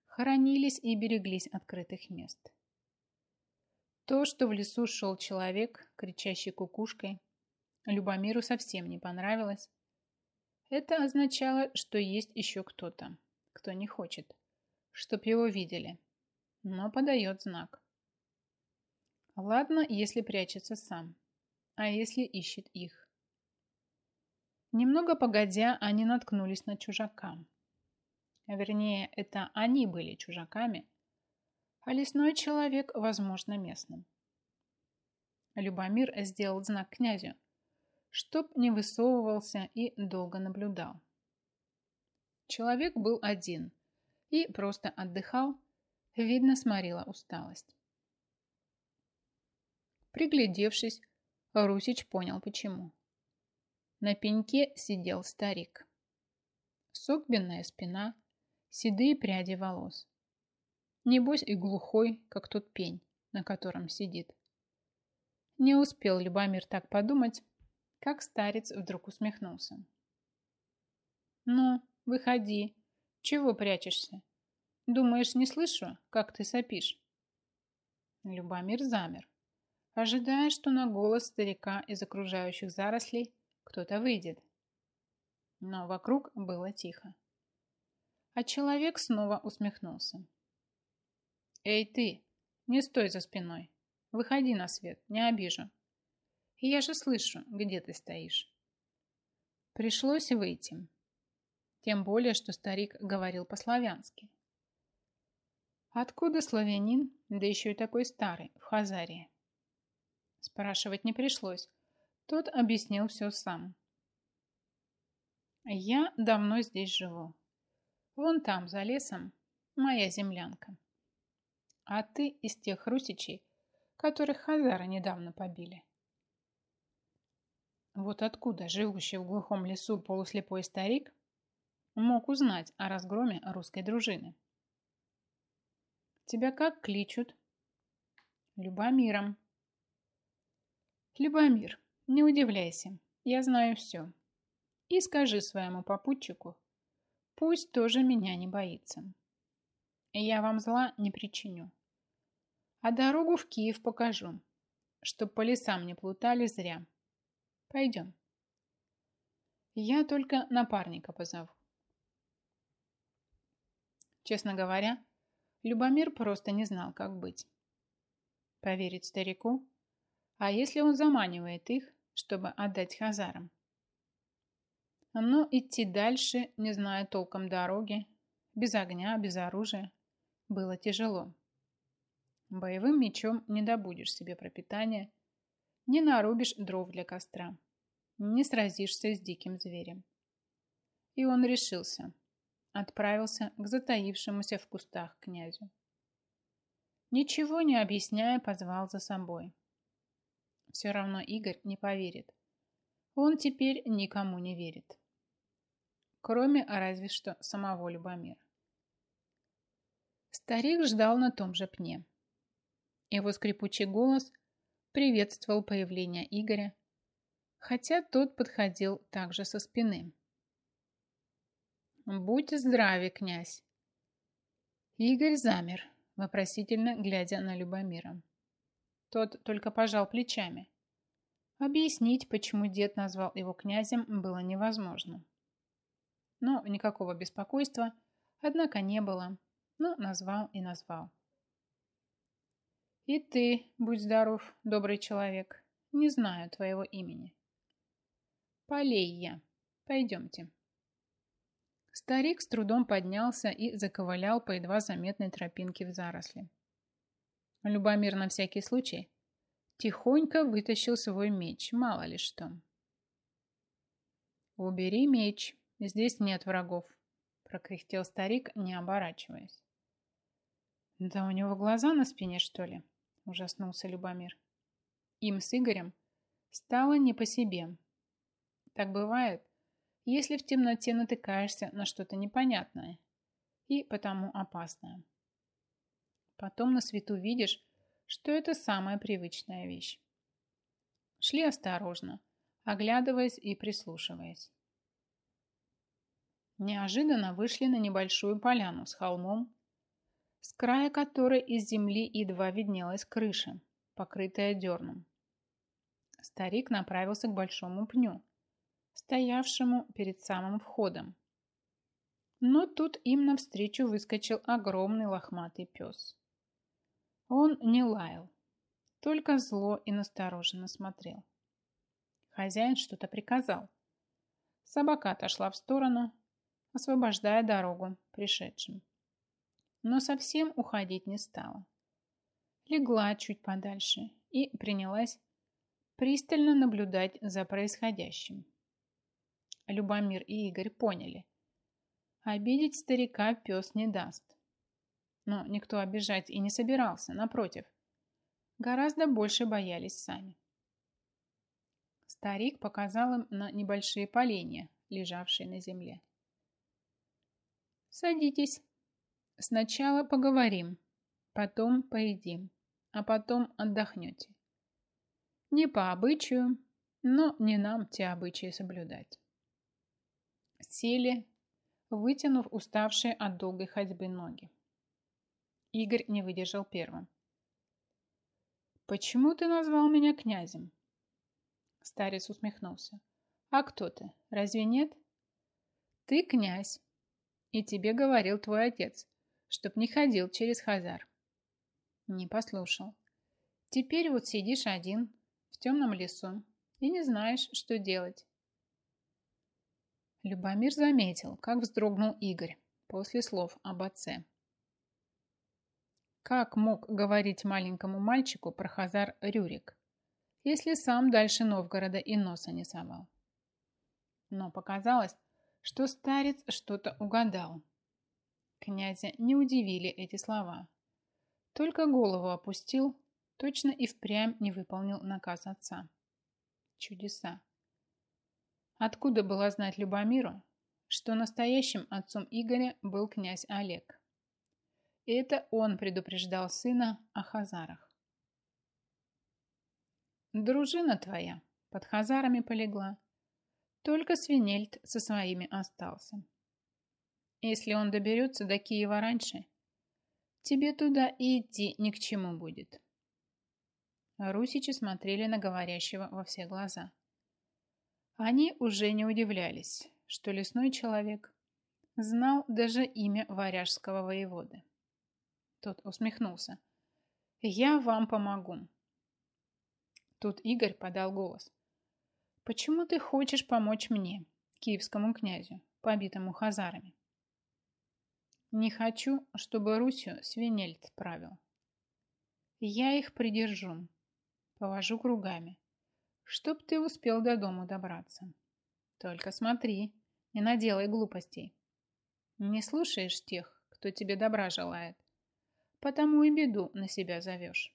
Хоронились и береглись открытых мест. То, что в лесу шел человек, кричащий кукушкой, Любомиру совсем не понравилось. Это означало, что есть еще кто-то, кто не хочет, чтоб его видели, но подает знак. Ладно, если прячется сам, а если ищет их. Немного погодя, они наткнулись на чужака. Вернее, это они были чужаками, а лесной человек, возможно, местным. Любомир сделал знак князю, чтоб не высовывался и долго наблюдал. Человек был один и просто отдыхал, видно, сморила усталость. Приглядевшись, Русич понял, почему. На пеньке сидел старик. Согбенная спина, седые пряди волос. Небось и глухой, как тот пень, на котором сидит. Не успел Любомир так подумать, как старец вдруг усмехнулся. «Ну, выходи. Чего прячешься? Думаешь, не слышу, как ты сопишь?» Любомир замер ожидая, что на голос старика из окружающих зарослей кто-то выйдет. Но вокруг было тихо. А человек снова усмехнулся. «Эй ты, не стой за спиной. Выходи на свет, не обижу. Я же слышу, где ты стоишь». Пришлось выйти. Тем более, что старик говорил по-славянски. Откуда славянин, да еще и такой старый, в Хазарии? Спрашивать не пришлось. Тот объяснил все сам. Я давно здесь живу. Вон там, за лесом, моя землянка. А ты из тех русичей, которых хазары недавно побили. Вот откуда живущий в глухом лесу полуслепой старик мог узнать о разгроме русской дружины? Тебя как кличут? Любомиром, Любомир, не удивляйся, я знаю все. И скажи своему попутчику, пусть тоже меня не боится. Я вам зла не причиню. А дорогу в Киев покажу, чтоб по лесам не плутали зря. Пойдем. Я только напарника позову. Честно говоря, Любомир просто не знал, как быть. Поверить старику а если он заманивает их, чтобы отдать хазарам? Но идти дальше, не зная толком дороги, без огня, без оружия, было тяжело. Боевым мечом не добудешь себе пропитания, не нарубишь дров для костра, не сразишься с диким зверем. И он решился, отправился к затаившемуся в кустах князю. Ничего не объясняя, позвал за собой. Все равно Игорь не поверит. Он теперь никому не верит. Кроме разве что самого Любомира. Старик ждал на том же пне. Его скрипучий голос приветствовал появление Игоря, хотя тот подходил также со спины. «Будь здрави, князь!» Игорь замер, вопросительно глядя на Любомира. Тот только пожал плечами. Объяснить, почему дед назвал его князем, было невозможно. Но никакого беспокойства, однако, не было. Но назвал и назвал. И ты, будь здоров, добрый человек, не знаю твоего имени. Полей я. Пойдемте. Старик с трудом поднялся и заковылял по едва заметной тропинке в заросли. Любомир на всякий случай тихонько вытащил свой меч, мало ли что. «Убери меч, здесь нет врагов», – прокряхтел старик, не оборачиваясь. «Да у него глаза на спине, что ли?» – ужаснулся Любомир. Им с Игорем стало не по себе. Так бывает, если в темноте натыкаешься на что-то непонятное и потому опасное. Потом на свету видишь, что это самая привычная вещь. Шли осторожно, оглядываясь и прислушиваясь. Неожиданно вышли на небольшую поляну с холмом, с края которой из земли едва виднелась крыша, покрытая дерном. Старик направился к большому пню, стоявшему перед самым входом. Но тут им навстречу выскочил огромный лохматый пес. Он не лаял, только зло и настороженно смотрел. Хозяин что-то приказал. Собака отошла в сторону, освобождая дорогу пришедшим. Но совсем уходить не стала. Легла чуть подальше и принялась пристально наблюдать за происходящим. Любомир и Игорь поняли. Обидеть старика пес не даст. Но никто обижать и не собирался, напротив. Гораздо больше боялись сами. Старик показал им на небольшие поленья, лежавшие на земле. «Садитесь. Сначала поговорим, потом поедим, а потом отдохнете. Не по обычаю, но не нам те обычаи соблюдать». Сели, вытянув уставшие от долгой ходьбы ноги. Игорь не выдержал первым. «Почему ты назвал меня князем?» Старец усмехнулся. «А кто ты? Разве нет?» «Ты князь, и тебе говорил твой отец, чтоб не ходил через Хазар». Не послушал. «Теперь вот сидишь один в темном лесу и не знаешь, что делать». Любомир заметил, как вздрогнул Игорь после слов об отце. Как мог говорить маленькому мальчику про Хазар Рюрик, если сам дальше Новгорода и носа не совал? Но показалось, что старец что-то угадал. Князя не удивили эти слова. Только голову опустил, точно и впрямь не выполнил наказ отца. Чудеса. Откуда было знать Любомиру, что настоящим отцом Игоря был князь Олег? Это он предупреждал сына о хазарах. Дружина твоя под хазарами полегла. Только Свинельд со своими остался. Если он доберется до Киева раньше, тебе туда и идти ни к чему будет. Русичи смотрели на говорящего во все глаза. Они уже не удивлялись, что лесной человек знал даже имя варяжского воеводы. Тот усмехнулся. «Я вам помогу». Тут Игорь подал голос. «Почему ты хочешь помочь мне, киевскому князю, побитому хазарами?» «Не хочу, чтобы Русью свинельт правил. Я их придержу, повожу кругами, чтоб ты успел до дому добраться. Только смотри, не наделай глупостей. Не слушаешь тех, кто тебе добра желает, потому и беду на себя зовешь.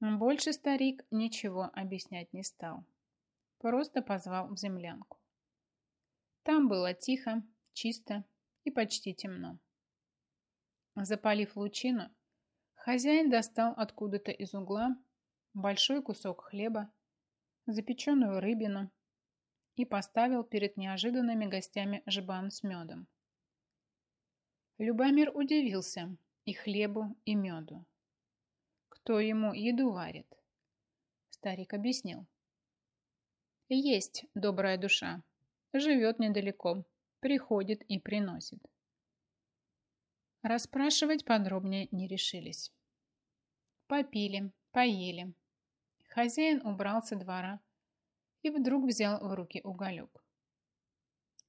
Больше старик ничего объяснять не стал. Просто позвал в землянку. Там было тихо, чисто и почти темно. Запалив лучину, хозяин достал откуда-то из угла большой кусок хлеба, запеченную рыбину и поставил перед неожиданными гостями жбан с медом. Любомир удивился, и хлебу, и меду. Кто ему еду варит? Старик объяснил. Есть добрая душа, живет недалеко, приходит и приносит. Расспрашивать подробнее не решились. Попили, поели. Хозяин убрал со двора и вдруг взял в руки уголек.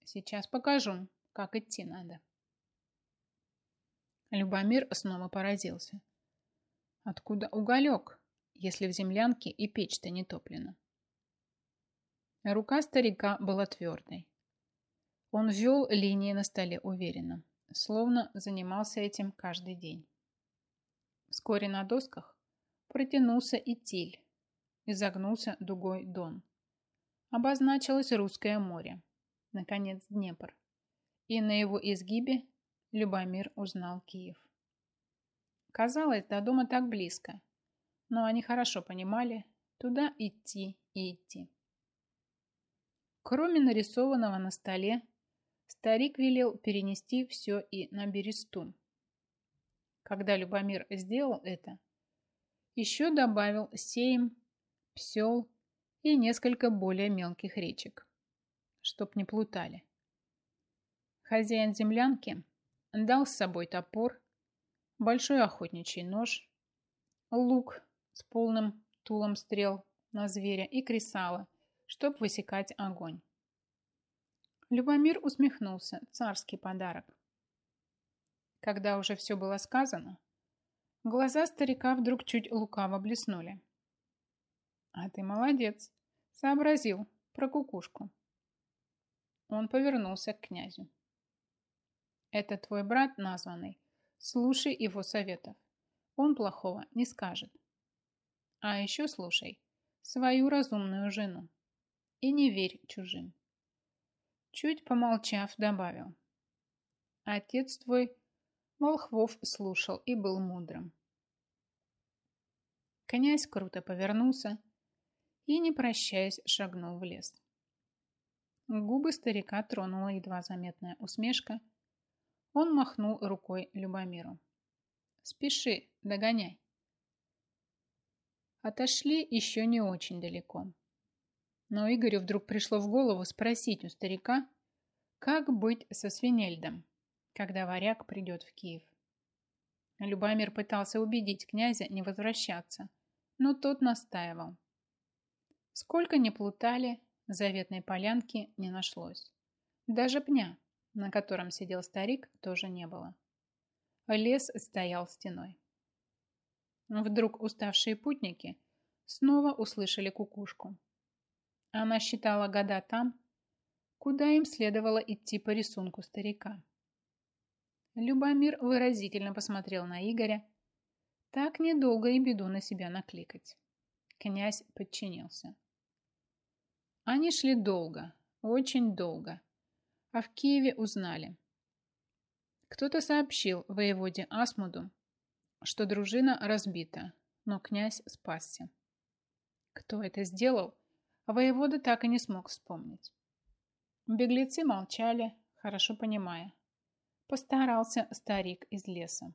Сейчас покажу, как идти надо. Любомир снова поразился. Откуда уголек, если в землянке и печь-то не топлена? Рука старика была твердой. Он вел линии на столе уверенно, словно занимался этим каждый день. Вскоре на досках протянулся и тиль, изогнулся дугой дон, обозначилось Русское море, наконец Днепр, и на его изгибе Любомир узнал Киев. Казалось, до дома так близко, но они хорошо понимали, туда идти и идти. Кроме нарисованного на столе, старик велел перенести все и на Бересту. Когда Любомир сделал это, еще добавил Сейм, Псел и несколько более мелких речек, чтоб не плутали. Хозяин землянки дал с собой топор, большой охотничий нож, лук с полным тулом стрел на зверя и кресало, чтоб высекать огонь. Любомир усмехнулся. Царский подарок. Когда уже все было сказано, глаза старика вдруг чуть лукаво блеснули. «А ты молодец!» Сообразил про кукушку. Он повернулся к князю. Это твой брат названный. Слушай его советов. Он плохого не скажет. А еще слушай свою разумную жену. И не верь чужим. Чуть помолчав, добавил. Отец твой Волхвов слушал и был мудрым. Князь круто повернулся и, не прощаясь, шагнул в лес. Губы старика тронула едва заметная усмешка. Он махнул рукой Любомиру. «Спеши, догоняй». Отошли еще не очень далеко. Но Игорю вдруг пришло в голову спросить у старика, как быть со Свинельдом, когда варяг придет в Киев. Любомир пытался убедить князя не возвращаться, но тот настаивал. Сколько ни плутали, заветной полянки не нашлось. Даже пня, на котором сидел старик, тоже не было. Лес стоял стеной. Вдруг уставшие путники снова услышали кукушку. Она считала года там, куда им следовало идти по рисунку старика. Любомир выразительно посмотрел на Игоря. Так недолго и беду на себя накликать. Князь подчинился. Они шли долго, очень долго. А в Киеве узнали. Кто-то сообщил воеводе Асмуду, что дружина разбита, но князь спасся. Кто это сделал, воевода так и не смог вспомнить. Беглецы молчали, хорошо понимая. Постарался старик из леса.